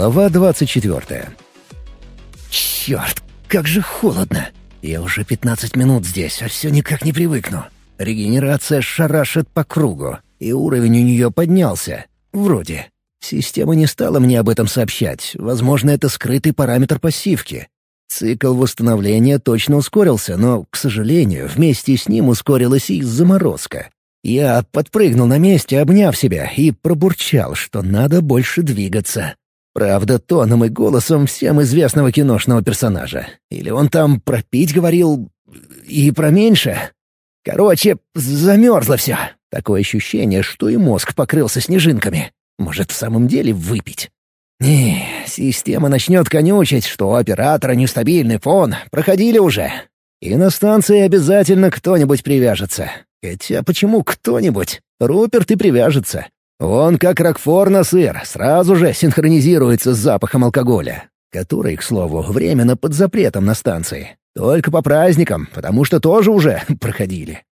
Глава двадцать четвертая. Черт, как же холодно! Я уже пятнадцать минут здесь, а все никак не привыкну. Регенерация шарашит по кругу, и уровень у нее поднялся. Вроде. Система не стала мне об этом сообщать. Возможно, это скрытый параметр пассивки. Цикл восстановления точно ускорился, но, к сожалению, вместе с ним ускорилась и заморозка. Я подпрыгнул на месте, обняв себя, и пробурчал, что надо больше двигаться. Правда, тоном и голосом всем известного киношного персонажа. Или он там про пить говорил и про меньше. Короче, замерзло все. Такое ощущение, что и мозг покрылся снежинками. Может, в самом деле выпить? Не, система начнет конючить, что у оператора нестабильный фон. Проходили уже. И на станции обязательно кто-нибудь привяжется. Хотя почему кто-нибудь? Руперт и привяжется. Он, как Рокфор на сыр, сразу же синхронизируется с запахом алкоголя, который, к слову, временно под запретом на станции. Только по праздникам, потому что тоже уже проходили.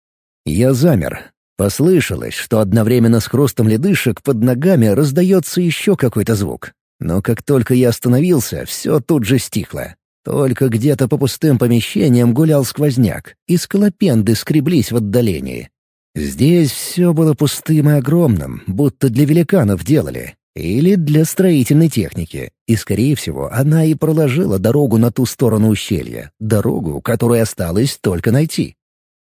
Я замер. Послышалось, что одновременно с хрустом ледышек под ногами раздается еще какой-то звук. Но как только я остановился, все тут же стихло. Только где-то по пустым помещениям гулял сквозняк, и скалопенды скреблись в отдалении. Здесь все было пустым и огромным, будто для великанов делали. Или для строительной техники. И, скорее всего, она и проложила дорогу на ту сторону ущелья. Дорогу, которую осталось только найти.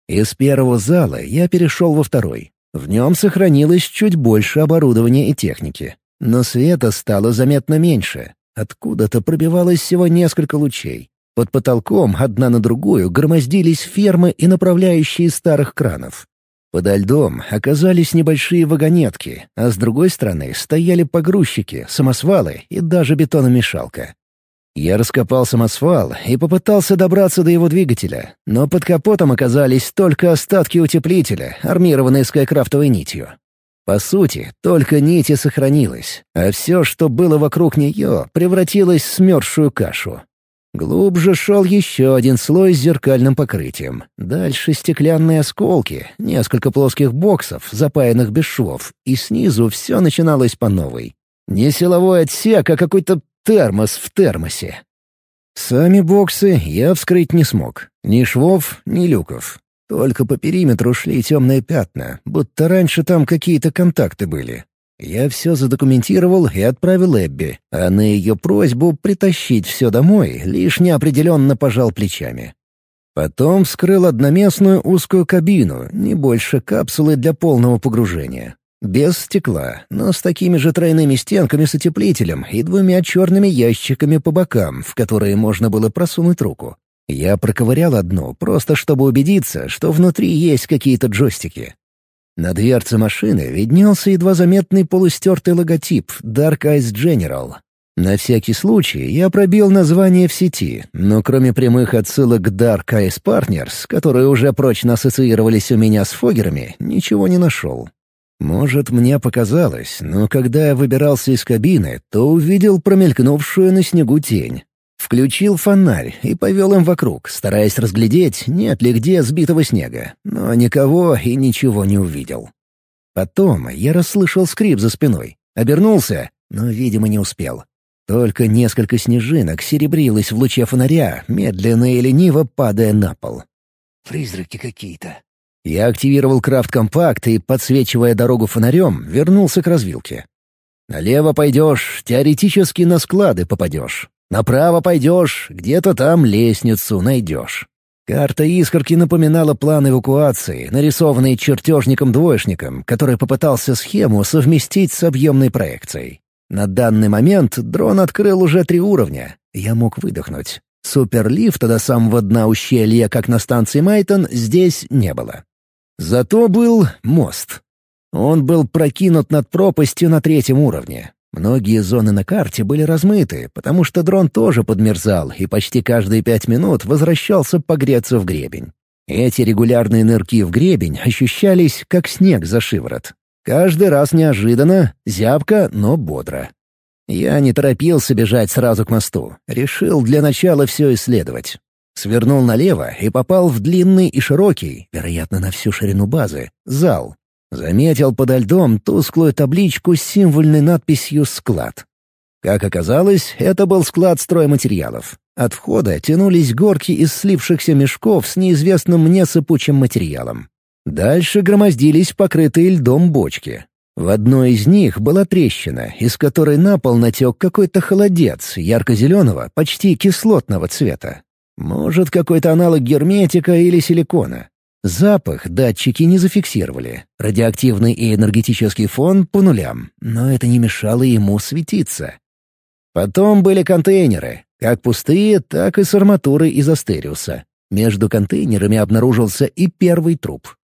Из первого зала я перешел во второй. В нем сохранилось чуть больше оборудования и техники. Но света стало заметно меньше. Откуда-то пробивалось всего несколько лучей. Под потолком одна на другую громоздились фермы и направляющие старых кранов. Подо льдом оказались небольшие вагонетки, а с другой стороны стояли погрузчики, самосвалы и даже бетономешалка. Я раскопал самосвал и попытался добраться до его двигателя, но под капотом оказались только остатки утеплителя, армированные скайкрафтовой нитью. По сути, только нить и сохранилась, а все, что было вокруг нее, превратилось в смерзшую кашу. Глубже шел еще один слой с зеркальным покрытием. Дальше стеклянные осколки, несколько плоских боксов, запаянных без швов, и снизу все начиналось по новой. Не силовой отсек, а какой-то термос в термосе. Сами боксы я вскрыть не смог. Ни швов, ни люков. Только по периметру шли темные пятна, будто раньше там какие-то контакты были. Я все задокументировал и отправил Эбби, а на ее просьбу притащить все домой лишь неопределенно пожал плечами. Потом вскрыл одноместную узкую кабину, не больше капсулы для полного погружения. Без стекла, но с такими же тройными стенками с утеплителем и двумя черными ящиками по бокам, в которые можно было просунуть руку. Я проковырял одну, просто чтобы убедиться, что внутри есть какие-то джойстики. На дверце машины виднелся едва заметный полустертый логотип Dark Eyes General. На всякий случай я пробил название в сети, но кроме прямых отсылок к Dark Eyes Partners, которые уже прочно ассоциировались у меня с фогерами, ничего не нашел. Может, мне показалось, но когда я выбирался из кабины, то увидел промелькнувшую на снегу тень. Включил фонарь и повел им вокруг, стараясь разглядеть, нет ли где сбитого снега, но никого и ничего не увидел. Потом я расслышал скрип за спиной, обернулся, но, видимо, не успел. Только несколько снежинок серебрилось в луче фонаря, медленно и лениво падая на пол. «Призраки какие-то». Я активировал крафт-компакт и, подсвечивая дорогу фонарем, вернулся к развилке. «Налево пойдешь, теоретически на склады попадешь. Направо пойдешь, где-то там лестницу найдешь. Карта искорки напоминала план эвакуации, нарисованный чертежником-двоечником, который попытался схему совместить с объемной проекцией. На данный момент дрон открыл уже три уровня. Я мог выдохнуть. Суперлифта до самого дна ущелья, как на станции Майтон, здесь не было. Зато был мост. Он был прокинут над пропастью на третьем уровне. Многие зоны на карте были размыты, потому что дрон тоже подмерзал и почти каждые пять минут возвращался погреться в гребень. Эти регулярные нырки в гребень ощущались, как снег за шиворот. Каждый раз неожиданно, зябко, но бодро. Я не торопился бежать сразу к мосту. Решил для начала все исследовать. Свернул налево и попал в длинный и широкий, вероятно, на всю ширину базы, зал, Заметил подо льдом тусклую табличку с символьной надписью «Склад». Как оказалось, это был склад стройматериалов. От входа тянулись горки из слившихся мешков с неизвестным мне сыпучим материалом. Дальше громоздились покрытые льдом бочки. В одной из них была трещина, из которой на пол натек какой-то холодец ярко-зеленого, почти кислотного цвета. Может, какой-то аналог герметика или силикона. Запах датчики не зафиксировали. Радиоактивный и энергетический фон по нулям, но это не мешало ему светиться. Потом были контейнеры, как пустые, так и с арматурой из Астериуса. Между контейнерами обнаружился и первый труп.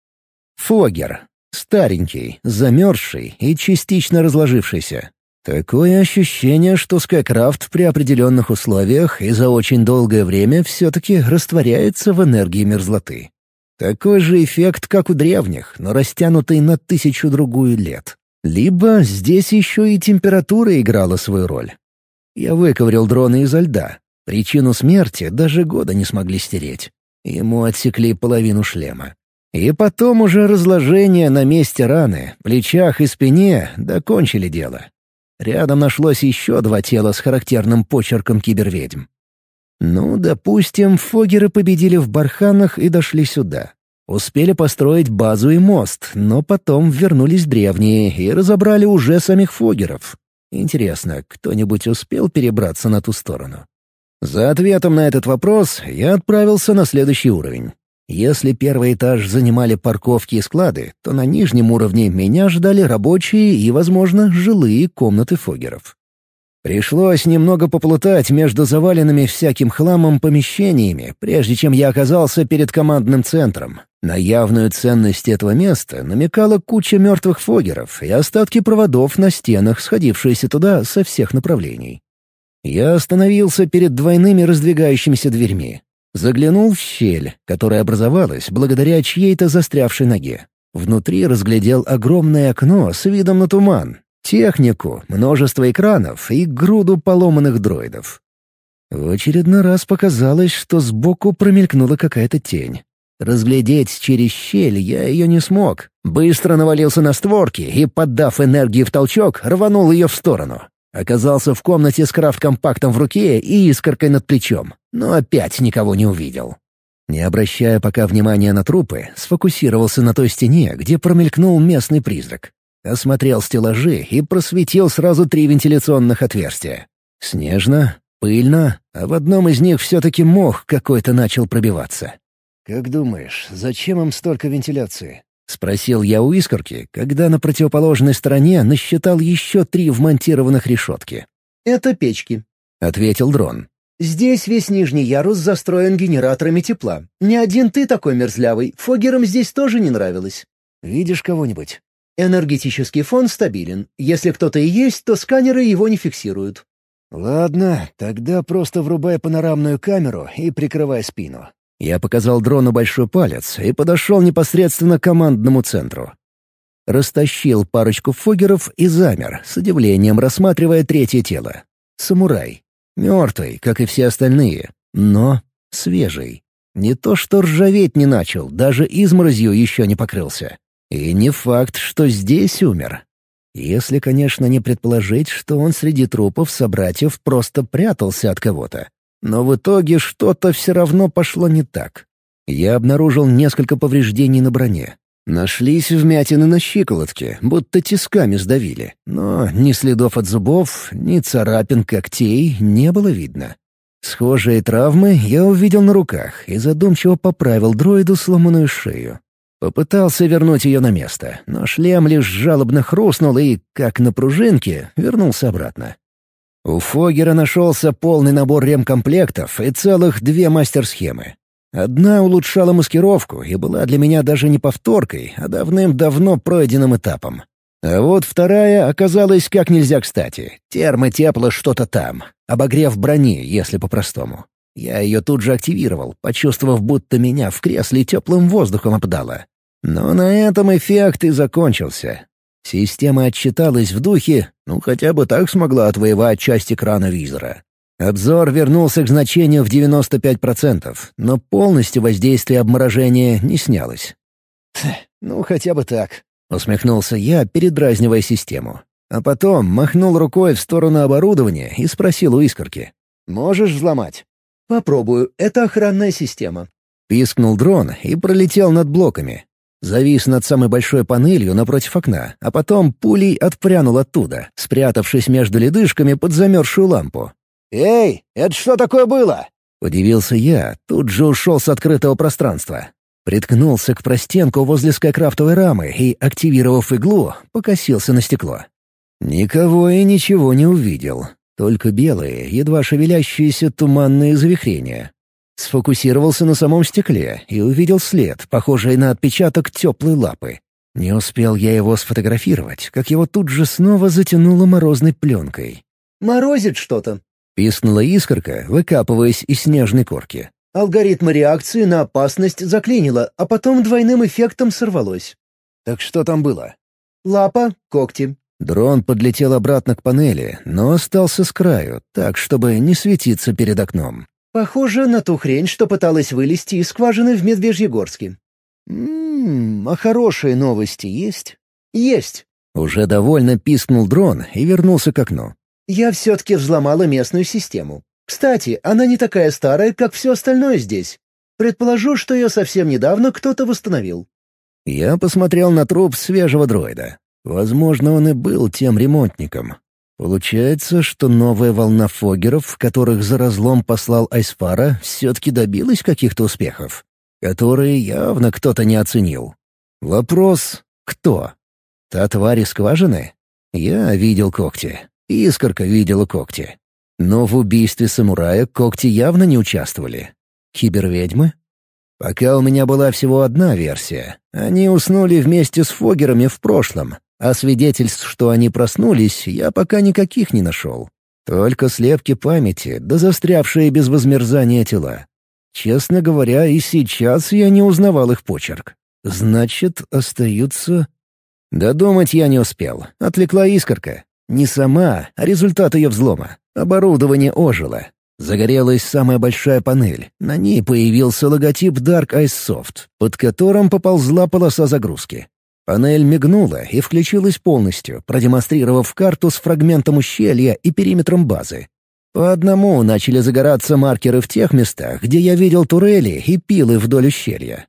Фогер. Старенький, замерзший и частично разложившийся. Такое ощущение, что Скайкрафт при определенных условиях и за очень долгое время все-таки растворяется в энергии мерзлоты. Такой же эффект, как у древних, но растянутый на тысячу-другую лет. Либо здесь еще и температура играла свою роль. Я выковырял дрона изо льда. Причину смерти даже года не смогли стереть. Ему отсекли половину шлема. И потом уже разложение на месте раны, плечах и спине докончили дело. Рядом нашлось еще два тела с характерным почерком киберведьм. Ну, допустим, фогеры победили в барханах и дошли сюда. Успели построить базу и мост, но потом вернулись древние и разобрали уже самих фогеров. Интересно, кто-нибудь успел перебраться на ту сторону? За ответом на этот вопрос я отправился на следующий уровень. Если первый этаж занимали парковки и склады, то на нижнем уровне меня ждали рабочие и, возможно, жилые комнаты фогеров. Пришлось немного поплутать между заваленными всяким хламом помещениями, прежде чем я оказался перед командным центром. На явную ценность этого места намекала куча мертвых фогеров и остатки проводов на стенах, сходившиеся туда со всех направлений. Я остановился перед двойными раздвигающимися дверьми. Заглянул в щель, которая образовалась благодаря чьей-то застрявшей ноге. Внутри разглядел огромное окно с видом на туман, технику, множество экранов и груду поломанных дроидов. В очередной раз показалось, что сбоку промелькнула какая-то тень. Разглядеть через щель я ее не смог. Быстро навалился на створки и, поддав энергии в толчок, рванул ее в сторону. Оказался в комнате с крафт-компактом в руке и искоркой над плечом, но опять никого не увидел. Не обращая пока внимания на трупы, сфокусировался на той стене, где промелькнул местный призрак. Осмотрел стеллажи и просветил сразу три вентиляционных отверстия. Снежно, пыльно, а в одном из них все-таки мох какой-то начал пробиваться. «Как думаешь, зачем им столько вентиляции?» — спросил я у искорки, когда на противоположной стороне насчитал еще три вмонтированных решетки. «Это печки», — ответил дрон. «Здесь весь нижний ярус застроен генераторами тепла. Не один ты такой мерзлявый, фогерам здесь тоже не нравилось». «Видишь кого-нибудь?» «Энергетический фон стабилен. Если кто-то и есть, то сканеры его не фиксируют». «Ладно, тогда просто врубай панорамную камеру и прикрывай спину. Я показал дрону большой палец и подошел непосредственно к командному центру. Растащил парочку фогеров и замер, с удивлением рассматривая третье тело. Самурай. Мертвый, как и все остальные, но свежий. Не то что ржаветь не начал, даже изморозью еще не покрылся. И не факт, что здесь умер. Если, конечно, не предположить, что он среди трупов собратьев просто прятался от кого-то. Но в итоге что-то все равно пошло не так. Я обнаружил несколько повреждений на броне. Нашлись вмятины на щиколотке, будто тисками сдавили, но ни следов от зубов, ни царапин когтей не было видно. Схожие травмы я увидел на руках и задумчиво поправил дроиду сломанную шею. Попытался вернуть ее на место, но шлем лишь жалобно хрустнул и, как на пружинке, вернулся обратно. У Фогера нашелся полный набор ремкомплектов и целых две мастер-схемы. Одна улучшала маскировку и была для меня даже не повторкой, а давным-давно пройденным этапом. А вот вторая оказалась как нельзя кстати. Термотепло что-то там. Обогрев брони, если по-простому. Я ее тут же активировал, почувствовав, будто меня в кресле теплым воздухом обдало. Но на этом эффект и закончился. Система отчиталась в духе, ну хотя бы так смогла отвоевать часть экрана визора. Обзор вернулся к значению в 95%, но полностью воздействие обморожения не снялось. «Ну, хотя бы так», — усмехнулся я, передразнивая систему. А потом махнул рукой в сторону оборудования и спросил у искорки. «Можешь взломать?» «Попробую. Это охранная система». Пискнул дрон и пролетел над блоками. Завис над самой большой панелью напротив окна, а потом пулей отпрянул оттуда, спрятавшись между ледышками под замерзшую лампу. «Эй, это что такое было?» Удивился я, тут же ушел с открытого пространства. Приткнулся к простенку возле скайкрафтовой рамы и, активировав иглу, покосился на стекло. Никого и ничего не увидел. Только белые, едва шевелящиеся туманные завихрения. Сфокусировался на самом стекле и увидел след, похожий на отпечаток теплой лапы. Не успел я его сфотографировать, как его тут же снова затянуло морозной пленкой. «Морозит что-то», — пискнула искорка, выкапываясь из снежной корки. Алгоритм реакции на опасность заклинило, а потом двойным эффектом сорвалось. «Так что там было?» «Лапа, когти». Дрон подлетел обратно к панели, но остался с краю, так, чтобы не светиться перед окном. Похоже на ту хрень, что пыталась вылезти из скважины в Медвежьегорске. «Ммм, а хорошие новости есть?» «Есть». Уже довольно пискнул дрон и вернулся к окну. «Я все-таки взломала местную систему. Кстати, она не такая старая, как все остальное здесь. Предположу, что ее совсем недавно кто-то восстановил». Я посмотрел на труп свежего дроида. Возможно, он и был тем ремонтником. Получается, что новая волна фогеров, которых за разлом послал Айспара, все-таки добилась каких-то успехов, которые явно кто-то не оценил. Вопрос — кто? Та тварь из скважины? Я видел когти. Искорка видела когти. Но в убийстве самурая когти явно не участвовали. Киберведьмы? Пока у меня была всего одна версия. Они уснули вместе с фогерами в прошлом, а свидетельств, что они проснулись, я пока никаких не нашел. Только слепки памяти, да застрявшие без возмерзания тела. Честно говоря, и сейчас я не узнавал их почерк. Значит, остаются... Додумать я не успел. Отвлекла искорка. Не сама, а результат ее взлома. Оборудование ожило. Загорелась самая большая панель. На ней появился логотип Dark Ice Soft, под которым поползла полоса загрузки. Панель мигнула и включилась полностью, продемонстрировав карту с фрагментом ущелья и периметром базы. По одному начали загораться маркеры в тех местах, где я видел турели и пилы вдоль ущелья.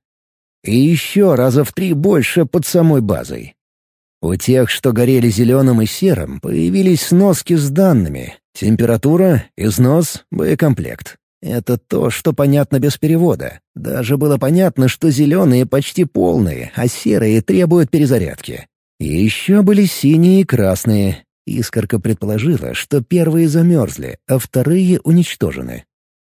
И еще раза в три больше под самой базой. У тех, что горели зеленым и серым, появились сноски с данными. Температура, износ, боекомплект. Это то, что понятно без перевода. Даже было понятно, что зеленые почти полные, а серые требуют перезарядки. И еще были синие и красные. Искорка предположила, что первые замерзли, а вторые уничтожены.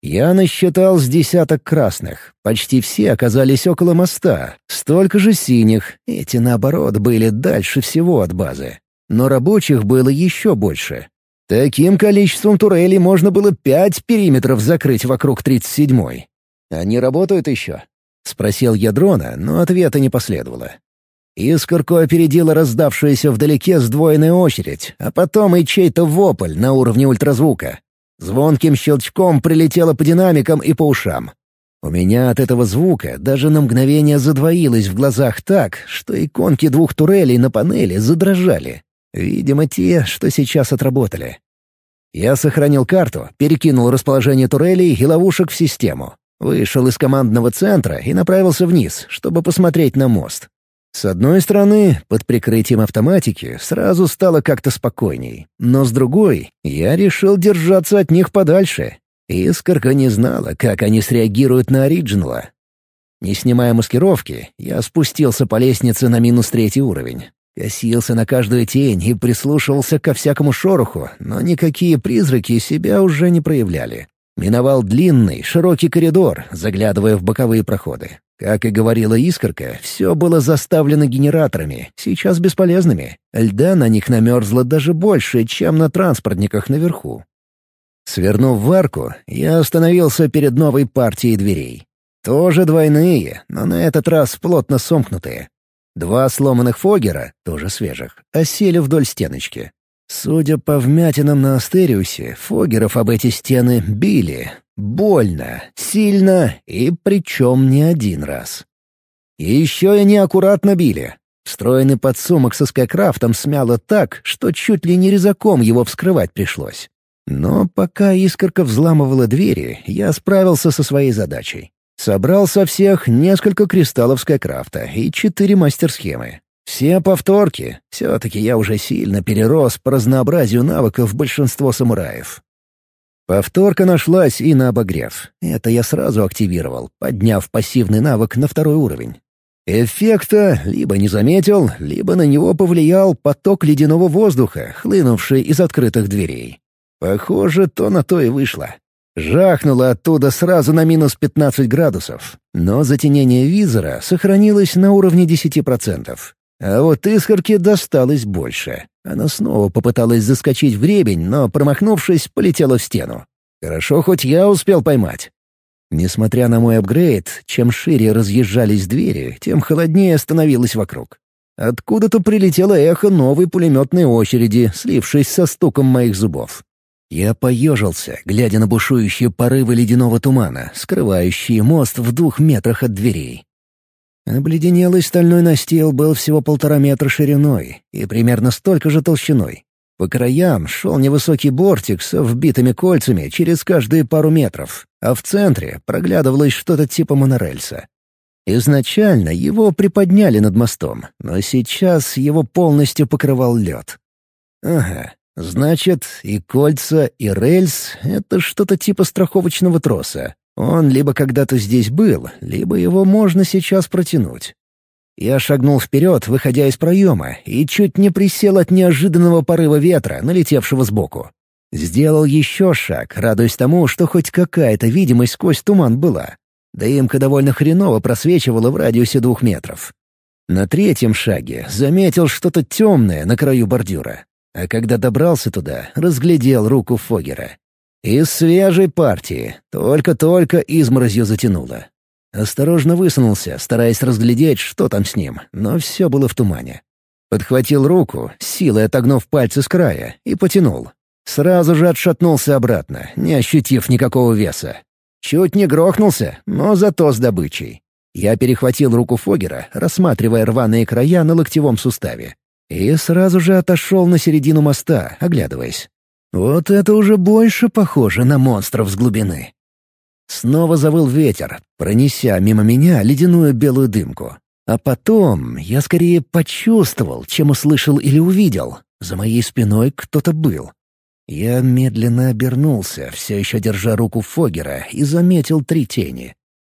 Я насчитал с десяток красных. Почти все оказались около моста. Столько же синих. Эти, наоборот, были дальше всего от базы. Но рабочих было еще больше. Таким количеством турелей можно было пять периметров закрыть вокруг 37-й. «Они работают еще?» — спросил я дрона, но ответа не последовало. Искорку опередила раздавшаяся вдалеке сдвоенная очередь, а потом и чей-то вопль на уровне ультразвука. Звонким щелчком прилетело по динамикам и по ушам. У меня от этого звука даже на мгновение задвоилось в глазах так, что иконки двух турелей на панели задрожали. Видимо, те, что сейчас отработали. Я сохранил карту, перекинул расположение турелей и ловушек в систему. Вышел из командного центра и направился вниз, чтобы посмотреть на мост. С одной стороны, под прикрытием автоматики сразу стало как-то спокойней, но с другой, я решил держаться от них подальше. Искорка не знала, как они среагируют на оригинала. Не снимая маскировки, я спустился по лестнице на минус третий уровень. Косился на каждую тень и прислушивался ко всякому шороху, но никакие призраки себя уже не проявляли. Миновал длинный, широкий коридор, заглядывая в боковые проходы. Как и говорила Искорка, все было заставлено генераторами, сейчас бесполезными. Льда на них намерзло даже больше, чем на транспортниках наверху. Свернув в арку, я остановился перед новой партией дверей. Тоже двойные, но на этот раз плотно сомкнутые. Два сломанных фогера, тоже свежих, осели вдоль стеночки. Судя по вмятинам на Астериусе, фогеров об эти стены били. Больно, сильно и причем не один раз. И еще и неаккуратно били. Встроенный подсумок со скайкрафтом смяло так, что чуть ли не резаком его вскрывать пришлось. Но пока искорка взламывала двери, я справился со своей задачей. Собрал со всех несколько кристаллов скайкрафта и четыре мастер-схемы. Все повторки. Все-таки я уже сильно перерос по разнообразию навыков большинство самураев. Повторка нашлась и на обогрев. Это я сразу активировал, подняв пассивный навык на второй уровень. Эффекта либо не заметил, либо на него повлиял поток ледяного воздуха, хлынувший из открытых дверей. Похоже, то на то и вышло. Жахнуло оттуда сразу на минус 15 градусов, но затенение визора сохранилось на уровне 10%. А вот искорке досталось больше. Она снова попыталась заскочить в гребень, но, промахнувшись, полетела в стену. Хорошо, хоть я успел поймать. Несмотря на мой апгрейд, чем шире разъезжались двери, тем холоднее становилось вокруг. Откуда-то прилетело эхо новой пулеметной очереди, слившись со стуком моих зубов. Я поежился, глядя на бушующие порывы ледяного тумана, скрывающие мост в двух метрах от дверей. Обледенелый стальной настил был всего полтора метра шириной и примерно столько же толщиной. По краям шел невысокий бортик с вбитыми кольцами через каждые пару метров, а в центре проглядывалось что-то типа монорельса. Изначально его приподняли над мостом, но сейчас его полностью покрывал лед. Ага, значит, и кольца, и рельс — это что-то типа страховочного троса. Он либо когда-то здесь был, либо его можно сейчас протянуть. Я шагнул вперед, выходя из проема, и чуть не присел от неожиданного порыва ветра, налетевшего сбоку. Сделал еще шаг, радуясь тому, что хоть какая-то видимость сквозь туман была. Дымка довольно хреново просвечивала в радиусе двух метров. На третьем шаге заметил что-то темное на краю бордюра. А когда добрался туда, разглядел руку Фогера. Из свежей партии, только-только изморозью затянуло. Осторожно высунулся, стараясь разглядеть, что там с ним, но все было в тумане. Подхватил руку, силой отогнув пальцы с края, и потянул. Сразу же отшатнулся обратно, не ощутив никакого веса. Чуть не грохнулся, но зато с добычей. Я перехватил руку Фогера, рассматривая рваные края на локтевом суставе. И сразу же отошел на середину моста, оглядываясь. Вот это уже больше похоже на монстров с глубины. Снова завыл ветер, пронеся мимо меня ледяную белую дымку. А потом я скорее почувствовал, чем услышал или увидел. За моей спиной кто-то был. Я медленно обернулся, все еще держа руку Фогера, и заметил три тени.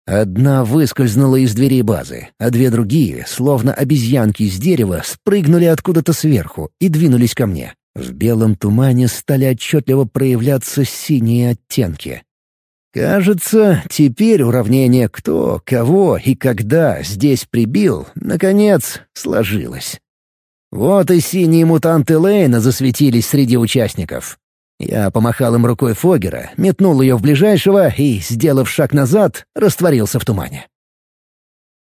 Одна выскользнула из дверей базы, а две другие, словно обезьянки из дерева, спрыгнули откуда-то сверху и двинулись ко мне. В белом тумане стали отчетливо проявляться синие оттенки. Кажется, теперь уравнение «кто», «кого» и «когда» здесь прибил, наконец, сложилось. Вот и синие мутанты Лейна засветились среди участников. Я помахал им рукой Фогера, метнул ее в ближайшего и, сделав шаг назад, растворился в тумане.